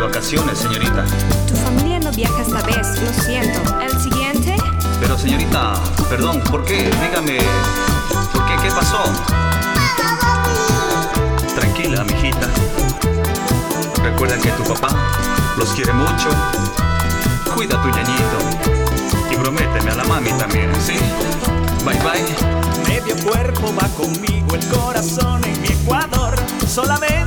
de vacaciones, señorita. Tu familia no viaja esta vez, lo siento. ¿El siguiente? Pero, señorita, perdón, ¿por qué? Dígame, ¿por qué? ¿Qué pasó? Tranquila, mijita. Recuerda que tu papá los quiere mucho. Cuida a tu ñañito. Y prométeme a la mami también, ¿sí? Bye bye. Medio cuerpo va conmigo, el corazón en mi Ecuador. Solamente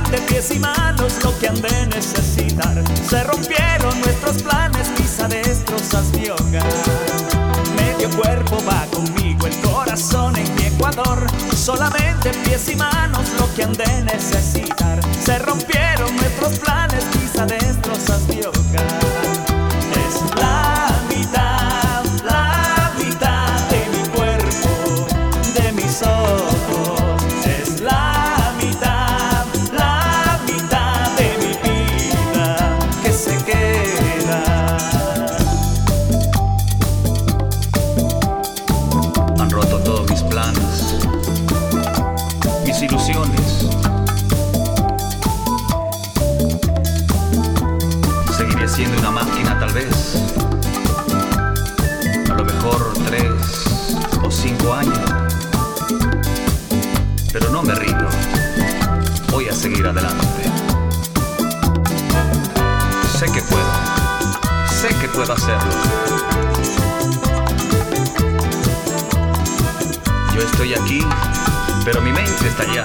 pies y manos lo que han de necesitar. Se rompieron nuestros planes, mis destrozas mi. Medio cuerpo va conmigo, el corazón en mi Ecuador. Solamente pies y manos lo que han de necesitar. Se rompieron nuestros planes, mis destrozas mi. Ilusiones. Seguiré siendo una máquina tal vez. A lo mejor tres o cinco años. Pero no me rindo. Voy a seguir adelante. Sé que puedo. Sé que puedo hacerlo. Yo estoy aquí, pero mi mente está allá,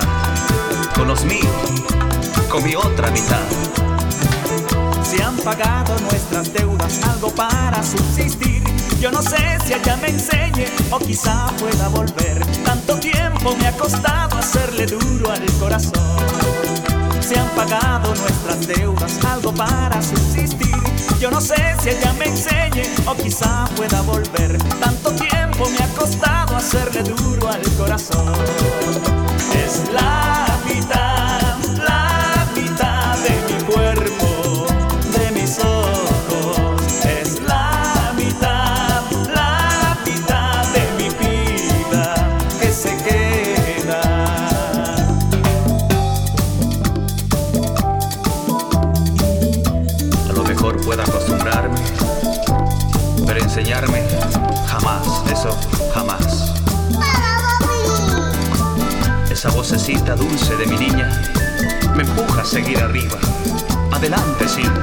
con los míos, con mi otra mitad. Se han pagado nuestras deudas, algo para subsistir. Yo no sé si ella me enseñe o quizá pueda volver. Tanto tiempo me ha costado hacerle duro al corazón. Se han pagado nuestras deudas, algo para subsistir. Yo no sé si ella me enseñe o quizá pueda volver. Tanto tiempo me ha costado hacerle duro al corazón. Es la Pueda acostumbrarme, pero enseñarme jamás, eso jamás. Esa vocecita dulce de mi niña me empuja a seguir arriba, adelante siempre.